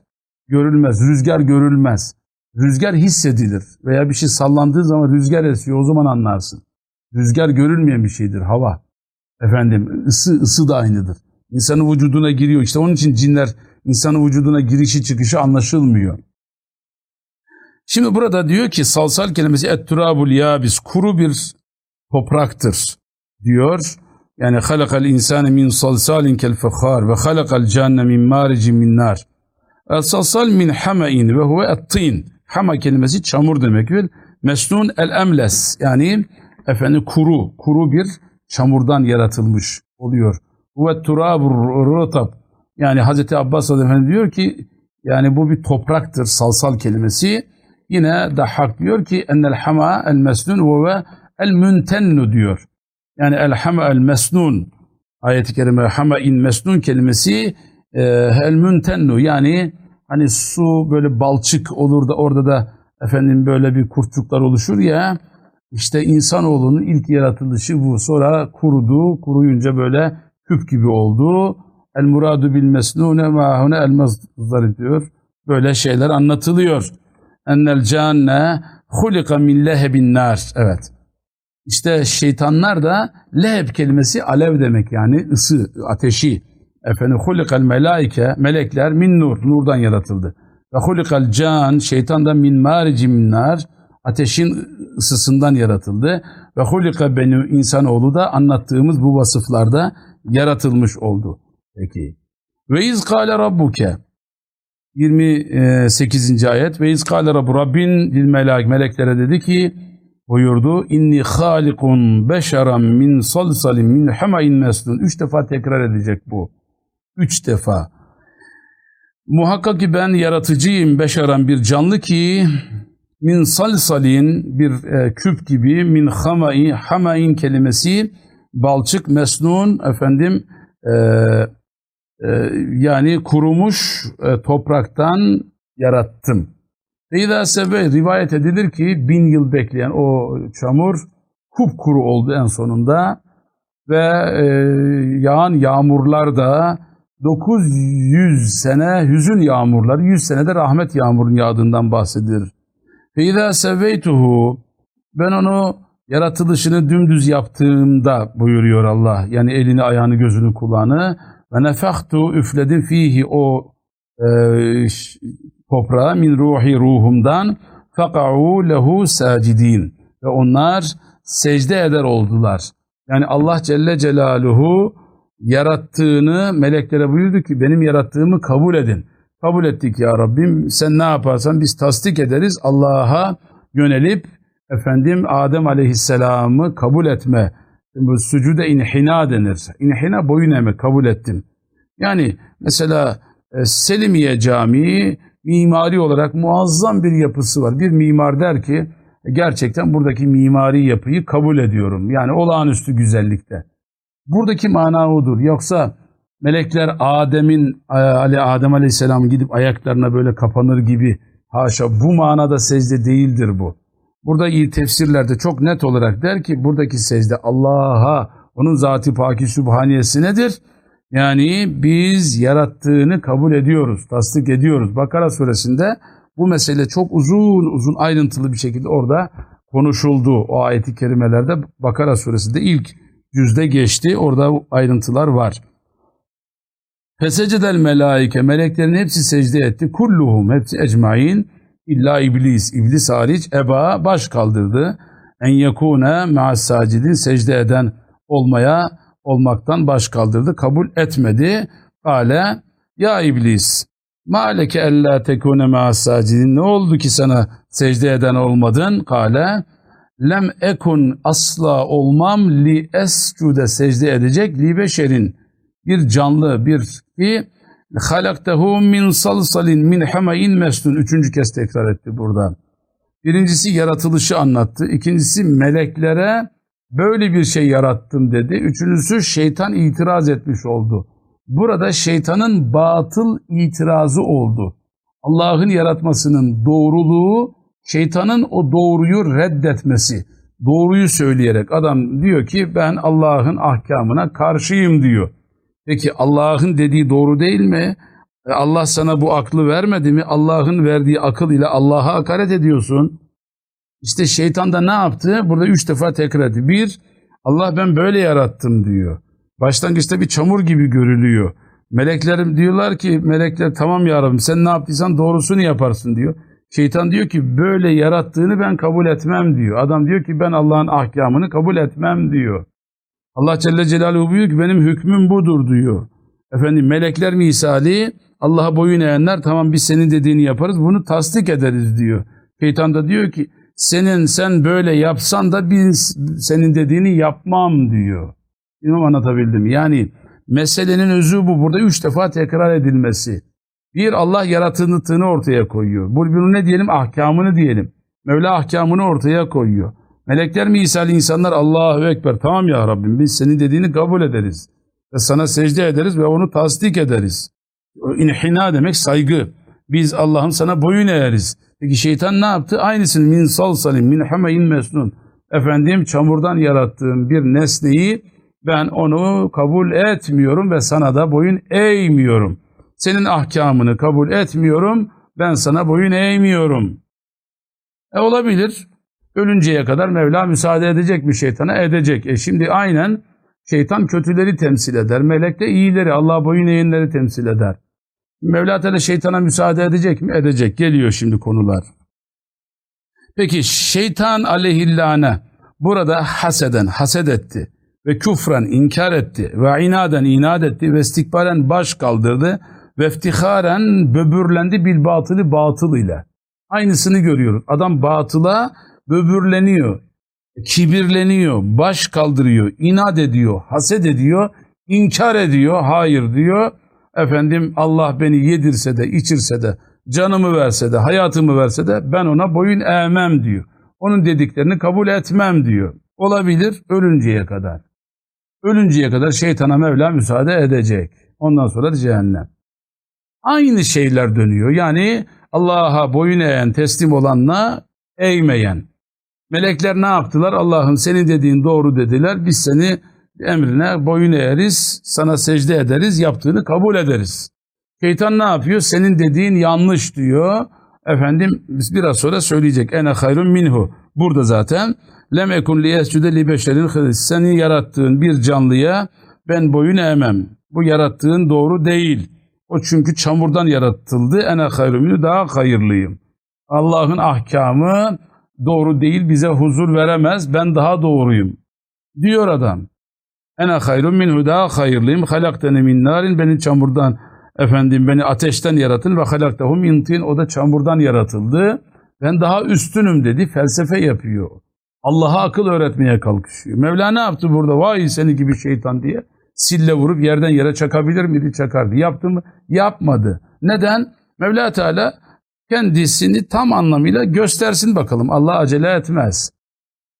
görülmez. Rüzgar görülmez. Rüzgar hissedilir. Veya bir şey sallandığı zaman rüzgar esiyor o zaman anlarsın. Rüzgar görülmeyen bir şeydir hava. Efendim ısı, ısı da aynıdır. İnsanın vücuduna giriyor. İşte onun için cinler insanın vücuduna girişi çıkışı anlaşılmıyor. Şimdi burada diyor ki salsal kelimesi etturabul yabis kuru bir topraktır diyor. Yani halakal insane min salsalin kel fekhar ve halakal canne min maricin min nar. El salsal min hamain ve huve et-tin. Hama kelimesi çamur demek. Mesnun el emles yani efendim kuru, kuru bir çamurdan yaratılmış oluyor. Ve turabur rotab yani Hazreti Abbas Efendi diyor ki yani bu bir topraktır salsal kelimesi. Yine Dahhak diyor ki ennel hama el mesnun ve el müntennu diyor. Yani el hama el mesnun ayet-i kerime hama in mesnun kelimesi e, el müntennu yani hani su böyle balçık olur da orada da efendim böyle bir kurtçuklar oluşur ya işte insanoğlunun ilk yaratılışı bu. Sonra kurudu, kuruyunca böyle küp gibi oldu. El muradu bil mesnune mahune el mazdar diyor. Böyle şeyler anlatılıyor. Ennel canne hulika min lehebin nar. Evet. İşte şeytanlar da leheb kelimesi alev demek yani ısı, ateşi. Efendim hulikal melaike, melekler min nur, nurdan yaratıldı. Ve hulikal can, şeytan da min marici min nar, ateşin ısısından yaratıldı. Ve hulika benu insanoğlu da anlattığımız bu vasıflarda yaratılmış oldu. Peki. Ve iz kâle rabbuke 28. ayet ve iz kâle rabbu rabbin lil melek meleklere dedi ki buyurdu inni halikun beşeran min salsalin min hamain mesnun üç defa tekrar edecek bu üç defa muhakkak ki ben yaratıcıyım beşeran bir canlı ki min salsalin bir e, küp gibi min hamai hamain kelimesi balçık mesnun efendim e, e, yani kurumuş e, topraktan yarattım. Feyda sebe rivayet edilir ki bin yıl bekleyen o çamur kupkuru oldu en sonunda ve e, yağan yağmurlar da 900 sene hüzün yağmurları, 100 senede rahmet yağmurun yağdığından bahsedilir. Feyda seveytuhu ben onu yaratılışını dümdüz yaptığımda buyuruyor Allah. Yani elini, ayağını, gözünü, kulağını nefahtu üfledim fihi o e, toprağa min ruhi ruhumdan feka'u lehu sacidin ve onlar secde eder oldular. Yani Allah Celle Celaluhu yarattığını meleklere buyurdu ki benim yarattığımı kabul edin. Kabul ettik ya Rabbim sen ne yaparsan biz tasdik ederiz Allah'a yönelip efendim Adem Aleyhisselam'ı kabul etme. Bu sücude inhina denir. İnhina boyun eğme kabul ettim. Yani mesela e, Selimiye Camii mimari olarak muazzam bir yapısı var. Bir mimar der ki e, gerçekten buradaki mimari yapıyı kabul ediyorum. Yani olağanüstü güzellikte. Buradaki mana odur. Yoksa melekler Adem'in Ali Adem Aleyhisselam gidip ayaklarına böyle kapanır gibi haşa bu manada secde değildir bu. Burada iyi tefsirlerde çok net olarak der ki buradaki secde Allah'a, onun zati paki sübhaniyesinedir. Yani biz yarattığını kabul ediyoruz, tasdik ediyoruz. Bakara suresinde bu mesele çok uzun uzun ayrıntılı bir şekilde orada konuşuldu. O ayeti kerimelerde Bakara suresinde ilk yüzde geçti. Orada ayrıntılar var. Fesecedel melaike, meleklerin hepsi secde etti. Kulluhum, hepsi ecmain. İlla iblis, iblis hariç eba baş kaldırdı. En yekune ma'as sacidin secde eden olmaya olmaktan baş kaldırdı. Kabul etmedi. Kale ya iblis maleke ella tekune ma'as sacidin ne oldu ki sana secde eden olmadın? Kale lem ekun asla olmam li escude secde edecek li beşerin bir canlı bir ki halaktehu min salsalin min hamayin mesnun. Üçüncü kez tekrar etti burada. Birincisi yaratılışı anlattı. İkincisi meleklere böyle bir şey yarattım dedi. Üçüncüsü şeytan itiraz etmiş oldu. Burada şeytanın batıl itirazı oldu. Allah'ın yaratmasının doğruluğu, şeytanın o doğruyu reddetmesi. Doğruyu söyleyerek adam diyor ki ben Allah'ın ahkamına karşıyım diyor. Peki Allah'ın dediği doğru değil mi? Allah sana bu aklı vermedi mi? Allah'ın verdiği akıl ile Allah'a hakaret ediyorsun. İşte şeytan da ne yaptı? Burada üç defa tekrar. Bir, Allah ben böyle yarattım diyor. Başlangıçta bir çamur gibi görülüyor. Meleklerim diyorlar ki melekler tamam ya Rabbi sen ne yaptıysan doğrusunu yaparsın diyor. Şeytan diyor ki böyle yarattığını ben kabul etmem diyor. Adam diyor ki ben Allah'ın ahkamını kabul etmem diyor. Allah Celle Celaluhu buyuruyor ki benim hükmüm budur diyor. Efendim melekler misali Allah'a boyun eğenler tamam biz senin dediğini yaparız bunu tasdik ederiz diyor. Şeytan da diyor ki senin sen böyle yapsan da biz senin dediğini yapmam diyor. Bilmem anlatabildim. Yani meselenin özü bu. Burada üç defa tekrar edilmesi. Bir Allah yaratıldığını ortaya koyuyor. Bunu ne diyelim? Ahkamını diyelim. Mevla ahkamını ortaya koyuyor. Melekler misali insanlar Allahu Ekber. Tamam ya Rabbim biz senin dediğini kabul ederiz. Ve sana secde ederiz ve onu tasdik ederiz. İnhina demek saygı. Biz Allah'ım sana boyun eğeriz. Peki şeytan ne yaptı? Aynısını min salsalim min hameyin mesnun. Efendim çamurdan yarattığım bir nesneyi ben onu kabul etmiyorum ve sana da boyun eğmiyorum. Senin ahkamını kabul etmiyorum, ben sana boyun eğmiyorum. E olabilir. Ölünceye kadar Mevla müsaade edecek mi şeytana? Edecek. E şimdi aynen şeytan kötüleri temsil eder. Melek de iyileri, Allah boyun eğenleri temsil eder. Mevla Teala şeytana müsaade edecek mi? Edecek. Geliyor şimdi konular. Peki şeytan aleyhillâne burada haseden, haset etti ve küfren inkar etti ve inaden inat etti ve istikbalen baş kaldırdı ve iftiharen böbürlendi bil batılı batıl. Aynısını görüyoruz. Adam batıla böbürleniyor, kibirleniyor, baş kaldırıyor, inat ediyor, haset ediyor, inkar ediyor, hayır diyor. Efendim Allah beni yedirse de içirse de canımı verse de hayatımı verse de ben ona boyun eğmem diyor. Onun dediklerini kabul etmem diyor. Olabilir ölünceye kadar. Ölünceye kadar şeytana Mevla müsaade edecek. Ondan sonra cehennem. Aynı şeyler dönüyor. Yani Allah'a boyun eğen, teslim olanla eğmeyen. Melekler ne yaptılar? Allah'ım senin dediğin doğru dediler. Biz seni emrine boyun eğeriz, sana secde ederiz, yaptığını kabul ederiz. Şeytan ne yapıyor? Senin dediğin yanlış diyor. Efendim biraz sonra söyleyecek. Ene hayrun minhu. Burada zaten lem ekun li yescude li beşerin Seni yarattığın bir canlıya ben boyun eğmem. Bu yarattığın doğru değil. O çünkü çamurdan yaratıldı. Ene hayrun minhu daha hayırlıyım. Allah'ın ahkamı doğru değil bize huzur veremez. Ben daha doğruyum. Diyor adam. Ene hayrun minhu daha hayırlıyım. Halaktene min narin beni çamurdan efendim beni ateşten yaratın ve halaktahu min tin o da çamurdan yaratıldı. Ben daha üstünüm dedi. Felsefe yapıyor. Allah'a akıl öğretmeye kalkışıyor. Mevla ne yaptı burada? Vay seni gibi şeytan diye. Sille vurup yerden yere çakabilir miydi? Çakardı. Yaptı mı? Yapmadı. Neden? Mevla Teala kendisini tam anlamıyla göstersin bakalım. Allah acele etmez.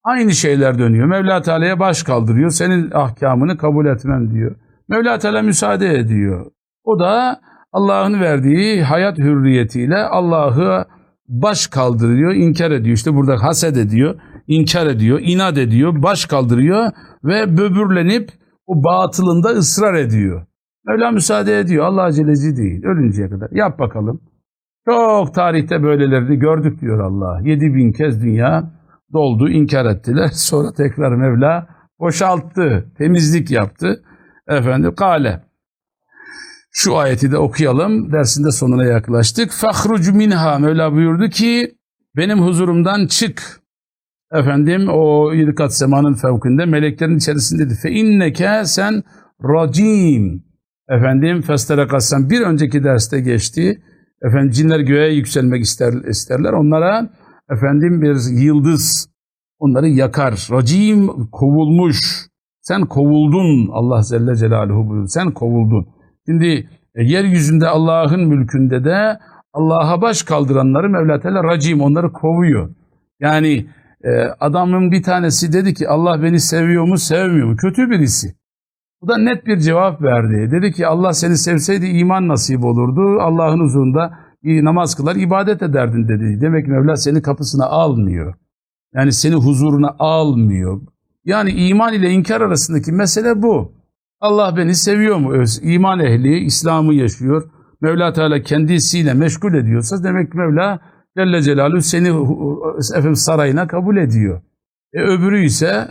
Aynı şeyler dönüyor. Mevla Teala'ya baş kaldırıyor. Senin ahkamını kabul etmem diyor. Mevla Teala müsaade ediyor. O da Allah'ın verdiği hayat hürriyetiyle Allah'ı baş kaldırıyor, inkar ediyor. İşte burada haset ediyor, inkar ediyor, inat ediyor, baş kaldırıyor ve böbürlenip o batılında ısrar ediyor. Mevla müsaade ediyor. Allah aceleci değil. Ölünceye kadar. Yap bakalım. Çok tarihte böylelerini gördük diyor Allah. Yedi bin kez dünya doldu, inkar ettiler. Sonra tekrar Mevla boşalttı, temizlik yaptı. Efendim kale. Şu ayeti de okuyalım. Dersinde sonuna yaklaştık. Fahrucu minha Mevla buyurdu ki benim huzurumdan çık. Efendim o yedi kat semanın fevkinde meleklerin içerisindedir. Fe inneke sen racim. Efendim festerekassan bir önceki derste geçti. Efendim cinler göğe yükselmek ister, isterler. Onlara efendim bir yıldız onları yakar. Racim kovulmuş. Sen kovuldun Allah Zelle Celaluhu buyurdu. Sen kovuldun. Şimdi e, yeryüzünde Allah'ın mülkünde de Allah'a baş kaldıranları Mevla Teala racim onları kovuyor. Yani e, adamın bir tanesi dedi ki Allah beni seviyor mu sevmiyor mu? Kötü birisi. Bu da net bir cevap verdi. Dedi ki Allah seni sevseydi iman nasip olurdu. Allah'ın huzurunda namaz kılar, ibadet ederdin dedi. Demek ki Mevla seni kapısına almıyor. Yani seni huzuruna almıyor. Yani iman ile inkar arasındaki mesele bu. Allah beni seviyor mu? İman ehli, İslam'ı yaşıyor. Mevla Teala kendisiyle meşgul ediyorsa demek ki Mevla Celle Celaluhu seni efendim, sarayına kabul ediyor. E, öbürü ise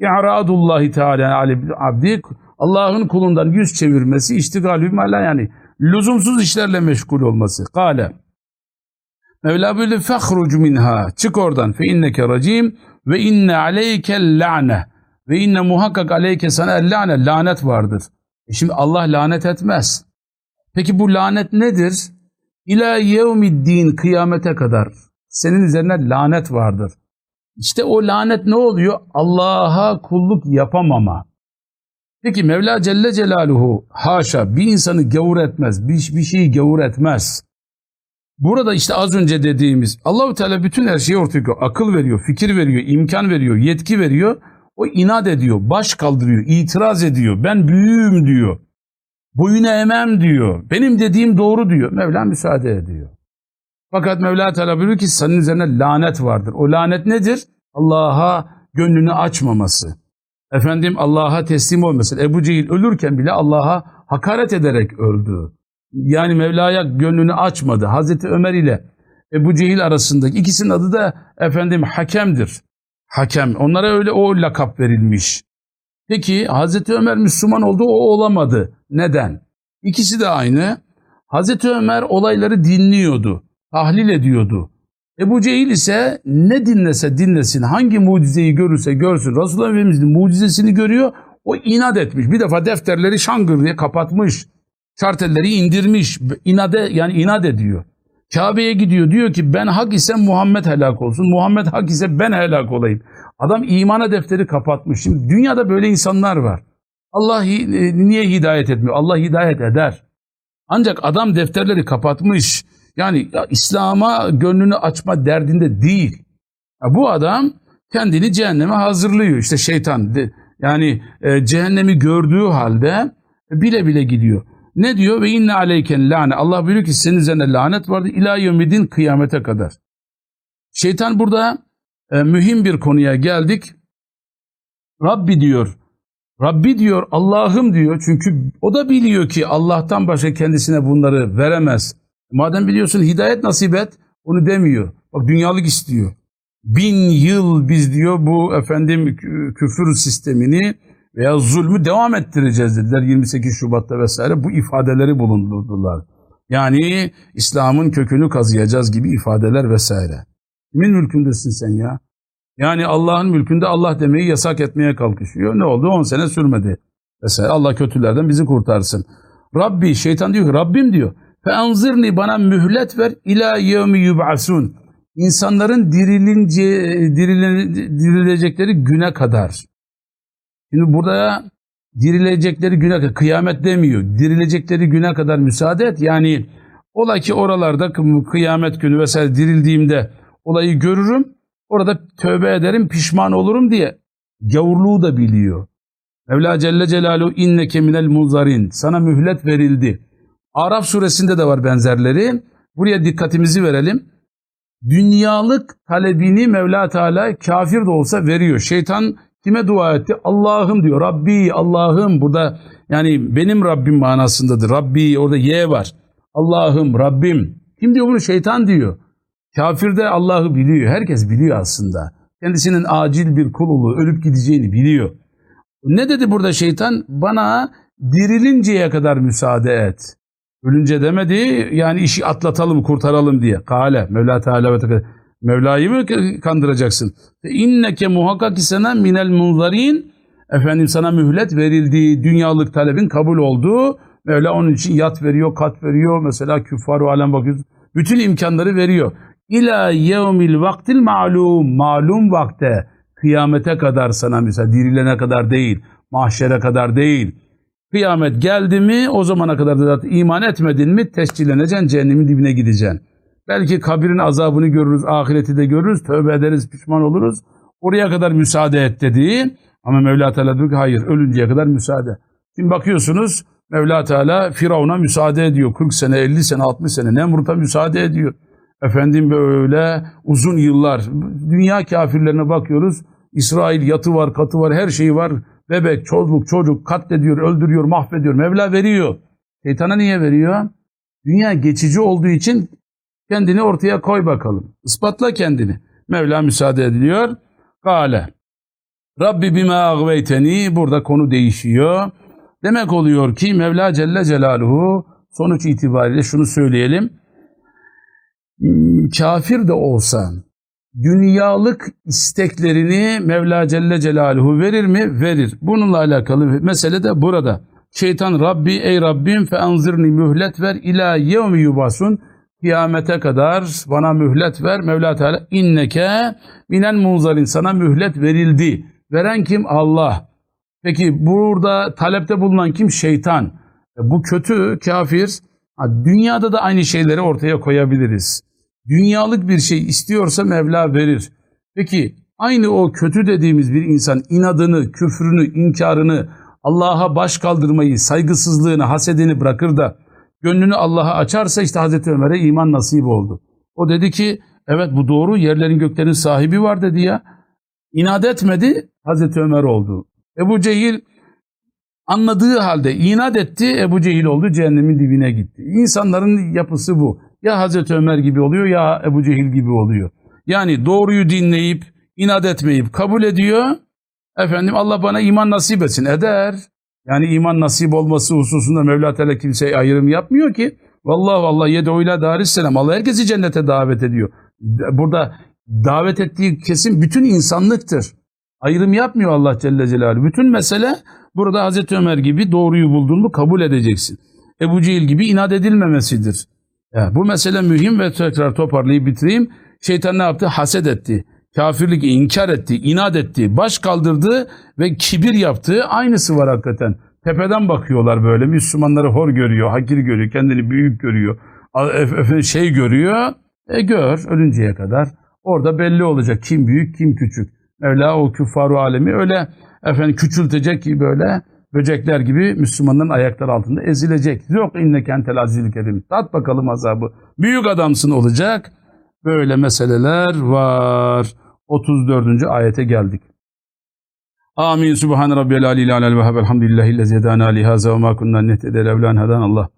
İ'radullahi Teala abdi Allah'ın kulundan yüz çevirmesi iştigalü mala yani lüzumsuz işlerle meşgul olması. Kale Mevla böyle fehrucu minha çık oradan fe inneke racim ve inne aleykel la'ne Ve inne muhakkak aleyke sana lane lanet vardır. E şimdi Allah lanet etmez. Peki bu lanet nedir? İlâ yevmiddin kıyamete kadar senin üzerine lanet vardır. İşte o lanet ne oluyor? Allah'a kulluk yapamama. Peki Mevla Celle Celaluhu haşa bir insanı gavur etmez, bir, bir şeyi gavur etmez. Burada işte az önce dediğimiz Allahu Teala bütün her şeyi ortaya koyuyor. Akıl veriyor, fikir veriyor, imkan veriyor, yetki veriyor. O inat ediyor, baş kaldırıyor, itiraz ediyor. Ben büyüğüm diyor. Boyunu emem diyor. Benim dediğim doğru diyor. Mevla müsaade ediyor. Fakat Mevla Teala buyuruyor ki senin üzerine lanet vardır. O lanet nedir? Allah'a gönlünü açmaması. Efendim Allah'a teslim olması. Ebu Cehil ölürken bile Allah'a hakaret ederek öldü. Yani Mevla'ya gönlünü açmadı. Hazreti Ömer ile Ebu Cehil arasındaki ikisinin adı da efendim hakemdir. Hakem. Onlara öyle o lakap verilmiş. Peki Hazreti Ömer Müslüman oldu o olamadı. Neden? İkisi de aynı. Hazreti Ömer olayları dinliyordu, tahlil ediyordu. Ebu Cehil ise ne dinlese dinlesin, hangi mucizeyi görürse görsün. Resulullah Efendimiz'in mucizesini görüyor, o inat etmiş. Bir defa defterleri şangır diye kapatmış. Şartelleri indirmiş. İnade, yani inat ediyor. Kabe'ye gidiyor diyor ki ben hak ise Muhammed helak olsun. Muhammed hak ise ben helak olayım. Adam imana defteri kapatmış. Şimdi dünyada böyle insanlar var. Allah niye hidayet etmiyor? Allah hidayet eder. Ancak adam defterleri kapatmış. Yani İslam'a gönlünü açma derdinde değil. Ya bu adam kendini cehenneme hazırlıyor. İşte şeytan yani e, cehennemi gördüğü halde bile bile gidiyor. Ne diyor? Ve inne aleyken lane. Allah buyuruyor ki senin üzerine lanet vardı. İlâ kıyamete kadar. Şeytan burada e, mühim bir konuya geldik. Rabbi diyor. Rabbi diyor, Allah'ım diyor. Çünkü o da biliyor ki Allah'tan başka kendisine bunları veremez. Madem biliyorsun hidayet nasip et, onu demiyor. Bak dünyalık istiyor. Bin yıl biz diyor bu efendim küfür sistemini veya zulmü devam ettireceğiz dediler 28 Şubat'ta vesaire bu ifadeleri bulundurdular. Yani İslam'ın kökünü kazıyacağız gibi ifadeler vesaire. Kimin mülkündesin sen ya? Yani Allah'ın mülkünde Allah demeyi yasak etmeye kalkışıyor. Ne oldu? 10 sene sürmedi. Mesela Allah kötülerden bizi kurtarsın. Rabbi, şeytan diyor ki Rabbim diyor. Fe anzirni bana mühlet ver ila yevmi yub'asun. İnsanların dirilince, dirilecekleri güne kadar. Şimdi burada dirilecekleri güne kadar, kıyamet demiyor. Dirilecekleri güne kadar müsaade et. Yani ola ki oralarda kıyamet günü vesaire dirildiğimde olayı görürüm. Orada tövbe ederim, pişman olurum diye gavurluğu da biliyor. Mevla Celle Celaluhu inneke minel munzarin. Sana mühlet verildi. Araf suresinde de var benzerleri. Buraya dikkatimizi verelim. Dünyalık talebini Mevla Teala kafir de olsa veriyor. Şeytan kime dua etti? Allah'ım diyor. Rabbi, Allah'ım. Burada yani benim Rabbim manasındadır. Rabbi orada ye var. Allah'ım, Rabbim. Kim diyor bunu? Şeytan diyor. Kafir de Allah'ı biliyor. Herkes biliyor aslında. Kendisinin acil bir kul ölüp gideceğini biliyor. Ne dedi burada şeytan? Bana dirilinceye kadar müsaade et. Ölünce demedi yani işi atlatalım, kurtaralım diye. Kale, Mevla Teala ve Teala. Mevla'yı mı kandıracaksın? İnneke muhakkak ki sana minel munzarin efendim sana mühlet verildiği, dünyalık talebin kabul olduğu Mevla onun için yat veriyor, kat veriyor. Mesela küffar alem bakıyoruz. Bütün imkanları veriyor. İlâ yevmil vaktil malum. Malum vakte. Kıyamete kadar sana mesela dirilene kadar değil. Mahşere kadar değil. Kıyamet geldi mi o zamana kadar da iman etmedin mi tescilleneceksin cehennemin dibine gideceksin. Belki kabirin azabını görürüz, ahireti de görürüz, tövbe ederiz, pişman oluruz. Oraya kadar müsaade et dediği ama Mevla Teala diyor ki hayır ölünceye kadar müsaade. Şimdi bakıyorsunuz Mevla Teala Firavun'a müsaade ediyor. 40 sene, 50 sene, 60 sene Nemrut'a müsaade ediyor. Efendim böyle uzun yıllar. Dünya kafirlerine bakıyoruz. İsrail yatı var, katı var, her şeyi var. Bebek, çocuk, çocuk katlediyor, öldürüyor, mahvediyor. Mevla veriyor. Şeytana niye veriyor? Dünya geçici olduğu için kendini ortaya koy bakalım. Ispatla kendini. Mevla müsaade ediliyor. Kale. Rabbi bime agveyteni. Burada konu değişiyor. Demek oluyor ki Mevla Celle Celaluhu sonuç itibariyle şunu söyleyelim. Kafir de olsa dünyalık isteklerini Mevla Celle Celaluhu verir mi? Verir. Bununla alakalı mesele de burada. Şeytan Rabbi ey Rabbim fe anzirni mühlet ver ila yevmi yubasun kıyamete kadar bana mühlet ver. Mevla Teala inneke minen munzarin sana mühlet verildi. Veren kim? Allah. Peki burada talepte bulunan kim? Şeytan. E, Bu kötü, kafir. Dünyada da aynı şeyleri ortaya koyabiliriz. Dünyalık bir şey istiyorsa Mevla verir. Peki aynı o kötü dediğimiz bir insan inadını, küfrünü, inkarını, Allah'a baş kaldırmayı, saygısızlığını, hasedini bırakır da gönlünü Allah'a açarsa işte Hazreti Ömer'e iman nasip oldu. O dedi ki evet bu doğru yerlerin göklerin sahibi var dedi ya. İnat etmedi Hazreti Ömer oldu. Ebu Cehil anladığı halde inat etti Ebu Cehil oldu cehennemin dibine gitti. İnsanların yapısı bu. Ya Hazreti Ömer gibi oluyor ya Ebu Cehil gibi oluyor. Yani doğruyu dinleyip inat etmeyip kabul ediyor. Efendim Allah bana iman nasip etsin. Eder. Yani iman nasip olması hususunda Mevla Teala kimseye ayrım yapmıyor ki. Vallahi vallahi yedoyla darisselam. Allah herkesi cennete davet ediyor. Burada davet ettiği kesim bütün insanlıktır. Ayrım yapmıyor Allah Celle Celaluhu. Bütün mesele burada Hazreti Ömer gibi doğruyu bulduğunu kabul edeceksin. Ebu Cehil gibi inat edilmemesidir. Ya, bu mesele mühim ve tekrar toparlayıp bitireyim. Şeytan ne yaptı? Haset etti. Kafirlik inkar etti, inat etti, baş kaldırdı ve kibir yaptı. Aynısı var hakikaten. Tepeden bakıyorlar böyle. Müslümanları hor görüyor, hakir görüyor, kendini büyük görüyor, şey görüyor. E gör ölünceye kadar. Orada belli olacak kim büyük, kim küçük. Mevla o küffaru alemi öyle efendim küçültecek ki böyle böcekler gibi Müslümanların ayakları altında ezilecek. Yok inne kentel azizil kerim. Tat bakalım azabı. Büyük adamsın olacak. Böyle meseleler var. 34. ayete geldik. Amin. Subhan rabbiyal aliyil alel ve elhamdülillahi lezi hedana lihaza ve ma kunna nehtede levlan hedan Allah.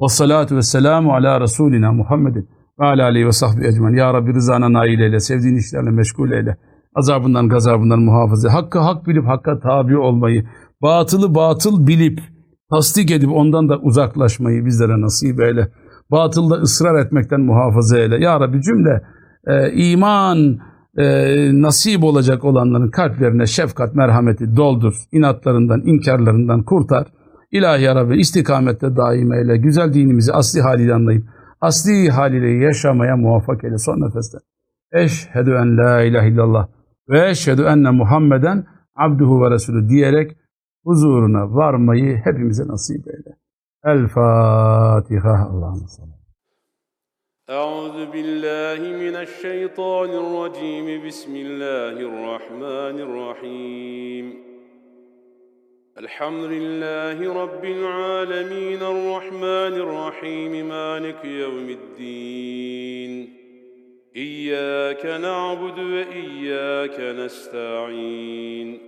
Ve salatu ve selamu ala Resulina Muhammedin ve ala aleyhi ve sahbihi ecmen. Ya Rabbi rızana nail eyle, sevdiğin işlerle meşgul eyle. Azabından gazabından muhafaza. Hakkı hak bilip hakka tabi olmayı, batılı batıl bilip tasdik edip ondan da uzaklaşmayı bizlere nasip eyle. Batılda ısrar etmekten muhafaza eyle. Ya Rabbi cümle e, iman e, nasip olacak olanların kalplerine şefkat, merhameti doldur. İnatlarından, inkarlarından kurtar. İlahi ya Rabbi istikamette daim eyle. Güzel dinimizi asli haliyle anlayıp asli haliyle yaşamaya muvaffak eyle. Son nefeste. Eşhedü en la ilahe illallah ve eşhedü enne Muhammeden abduhu ve resulü diyerek huzuruna varmayı hepimize nasip eyle. El Fatiha. Allah'ın sallallahu أعوذ بالله من الشيطان الرجيم. بسم الله الرحمن الرحيم. الحمد لله رب العالمين. الرحمن الرحيم. مالك يوم الدين. إياك نعبد وإياك نستعين.